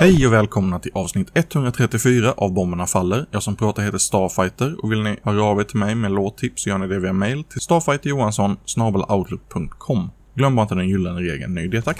Hej och välkomna till avsnitt 134 av Bomberna Faller. Jag som pratar heter Starfighter och vill ni höra av er till mig med låttips så gör ni det via mail till starfighterjohansson.outlook.com. Glöm bara inte den gyllene regeln, ny det tack.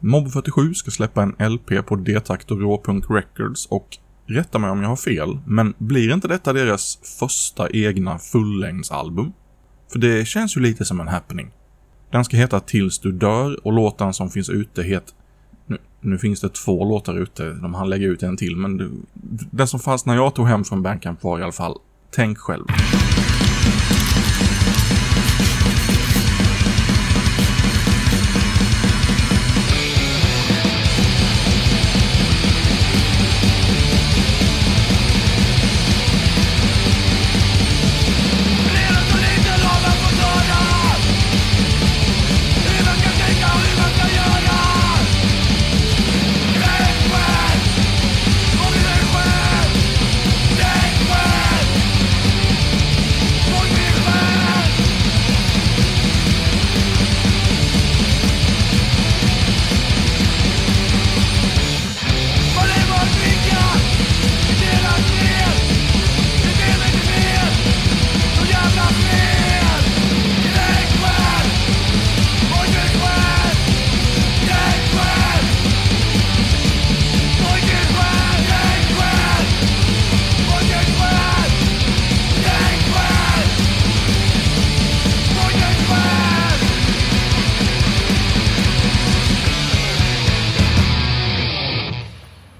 Mob 47 ska släppa en LP på D-takt och Råpunk Records och rätta mig om jag har fel, men blir inte detta deras första egna fullängdsalbum? För det känns ju lite som en happening. Den ska heta Tills du dör och låten som finns ute heter... Nu, nu finns det två låtar ute, de hann lägga ut en till, men det, den som fanns när jag tog hem från Bandcamp var i alla fall Tänk själv.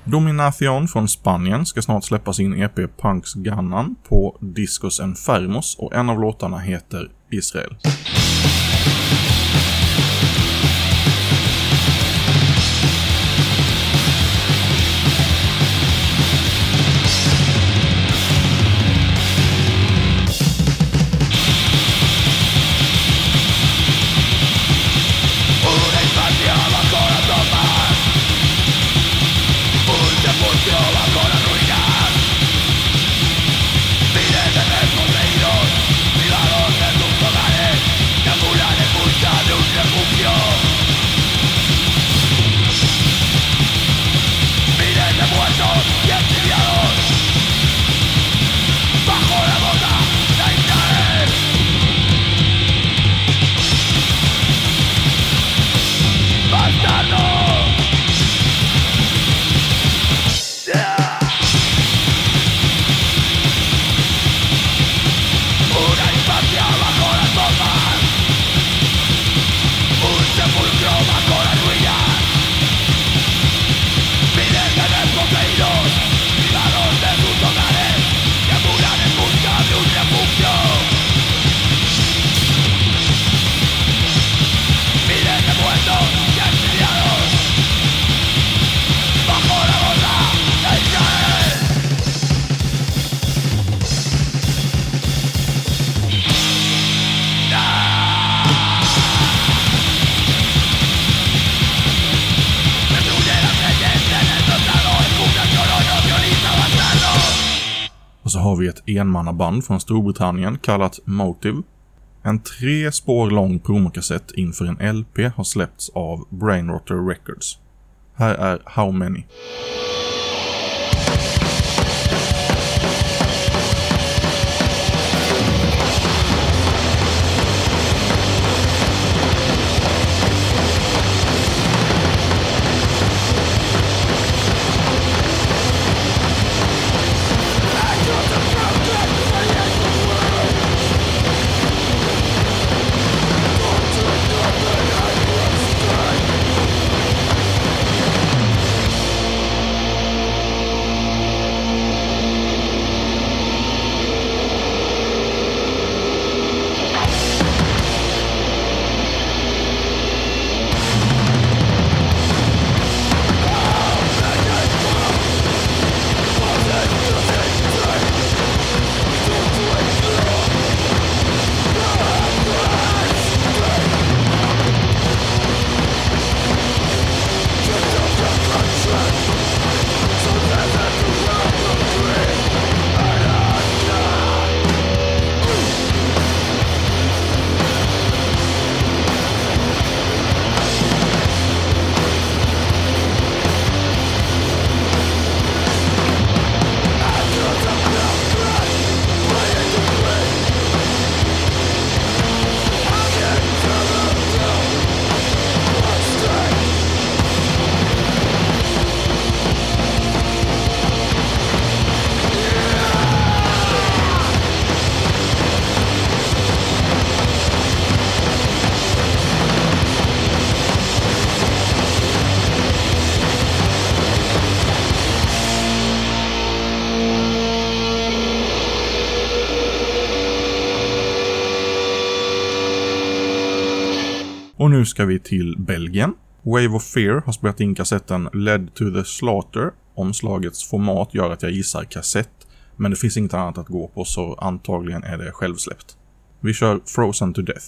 Dominacion från Spanien ska snart släppa sin EP Punks Gunnan på Discos Enfermos och en av låtarna heter Israel. Så har vi ett enmannaband från Storbritannien kallat Motive. En tre spår lång promokassett inför en LP har släppts av Brainrotter Records. Här är How Many. Och nu ska vi till Belgien. Wave of Fear har spelat in kassetten Led to the Slaughter. Omslagets format gör att jag gissar kassett, men det finns inget annat att gå på så antagligen är det självsläppt. Vi kör Frozen to Death.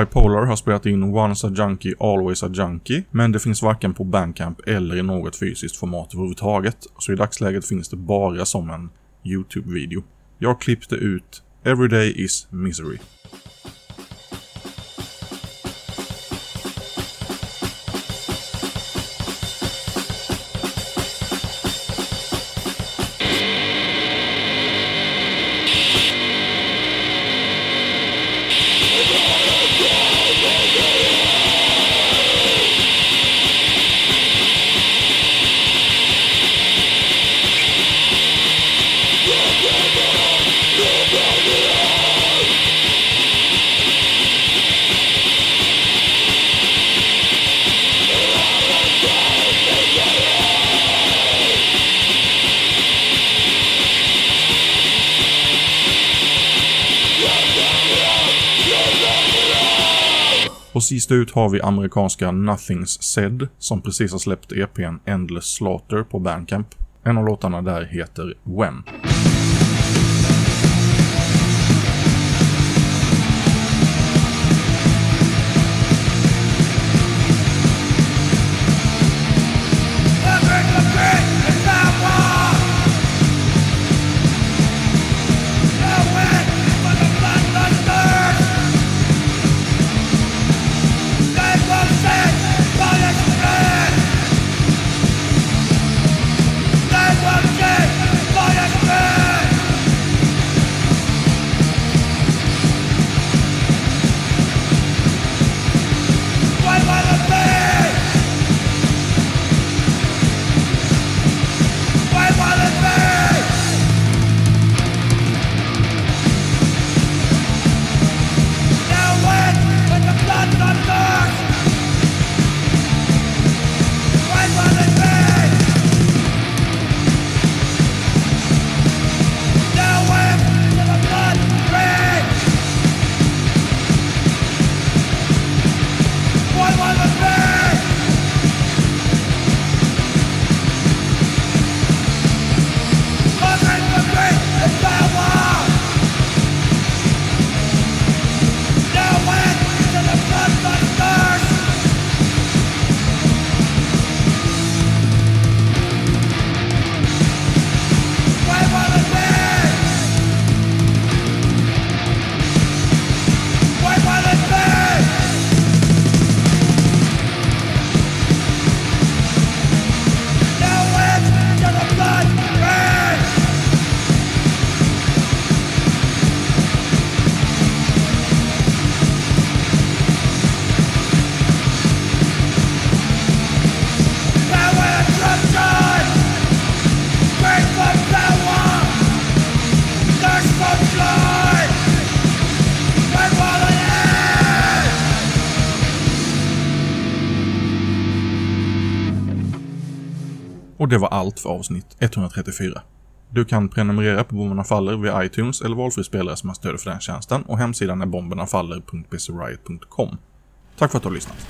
Bipolar har spelat in Once a Junkie, Always a Junkie, men det finns varken på Bandcamp eller i något fysiskt format överhuvudtaget, så i dagsläget finns det bara som en YouTube-video. Jag klippte ut Everyday is Misery. Och sist ut har vi amerikanska Nothings Said, som precis har släppt EPn Endless Slaughter på Bandcamp. En av låtarna där heter When. Och det var allt för avsnitt 134. Du kan prenumerera på Bomberna Faller via iTunes eller valfri spelare som har stöd för den tjänsten och hemsidan är bombernafaller.bcriot.com. Tack för att du har lyssnat.